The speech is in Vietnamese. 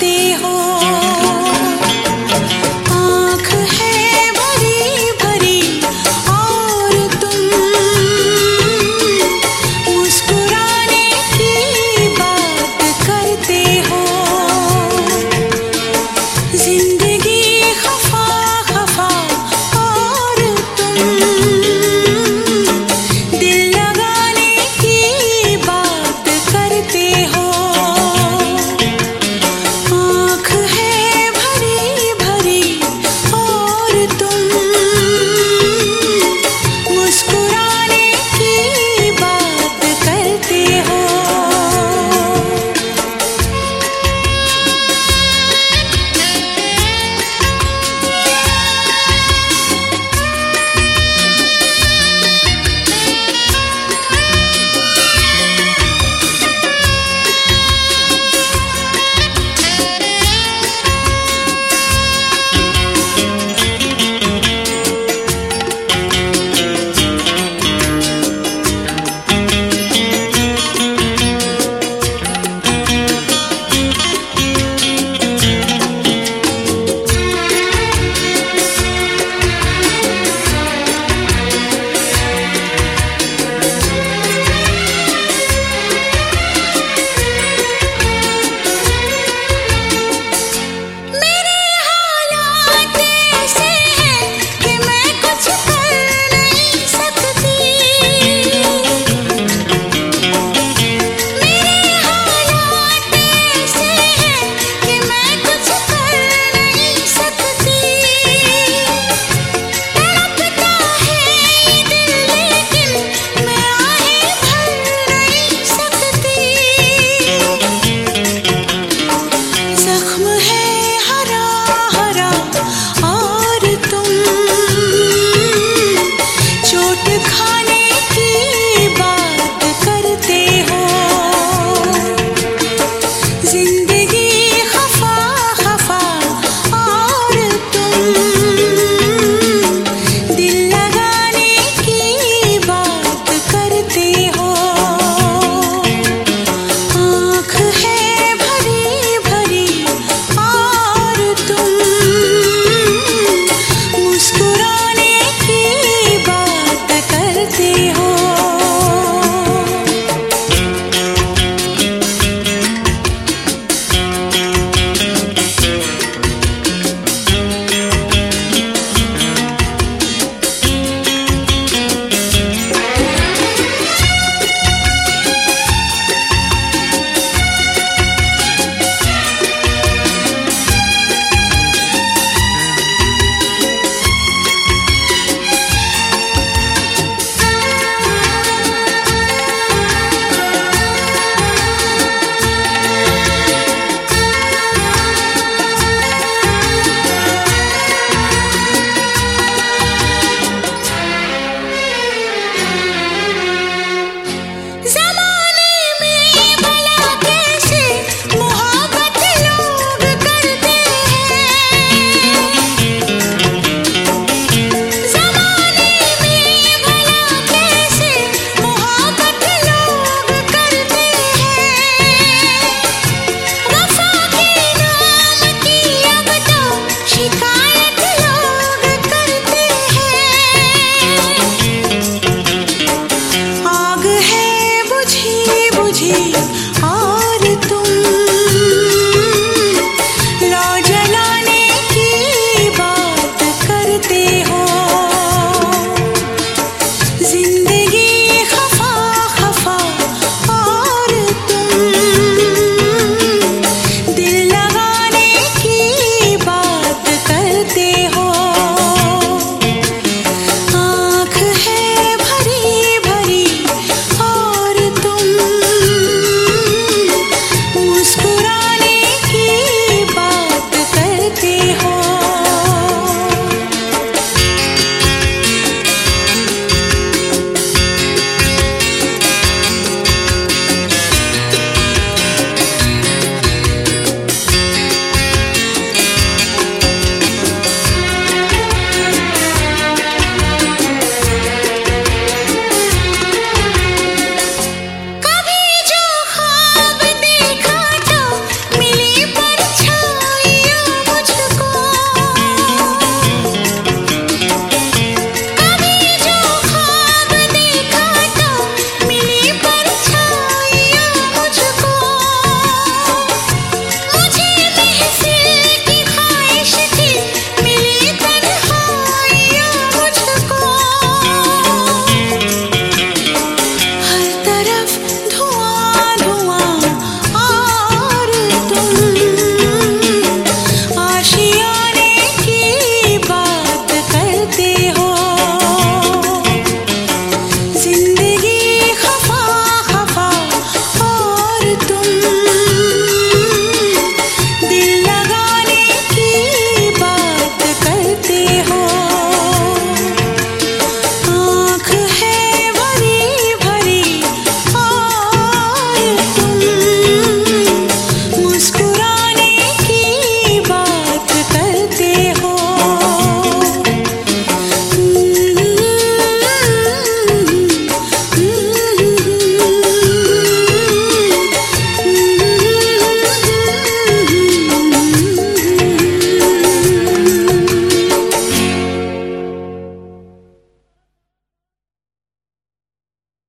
ti hồn